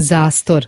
zastor.